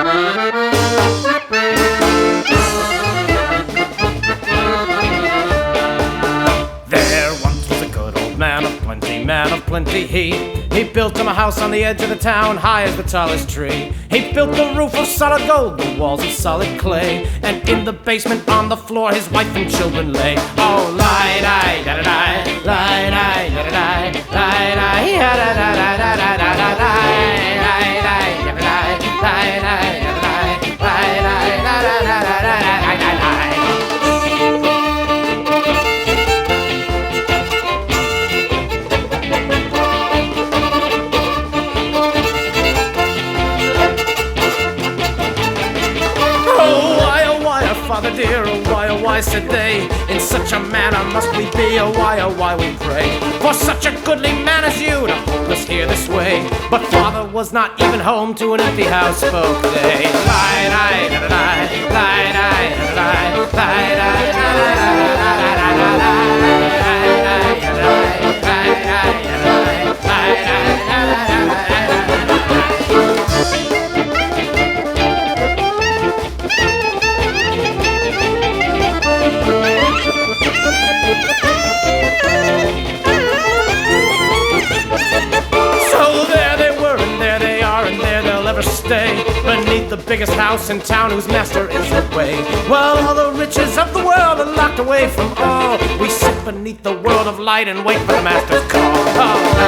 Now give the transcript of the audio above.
There once was a good old man of plenty he. He built him a house on the edge of the town high as the tallest tree. He built the roof of solid gold the walls of solid clay. And in the basement on the floor his wife and children lay. Oh lie die da da da. Why, in such a manner must we be, oh, why, oh, why we pray, for such a goodly man as you to hold us here this way. But father was not even home to an empty house, spoke they. Stay. Beneath the biggest house in town, whose master is the way. Well, all the riches of the world are locked away from all. We sit beneath the world of light and wait for the master's call. Oh.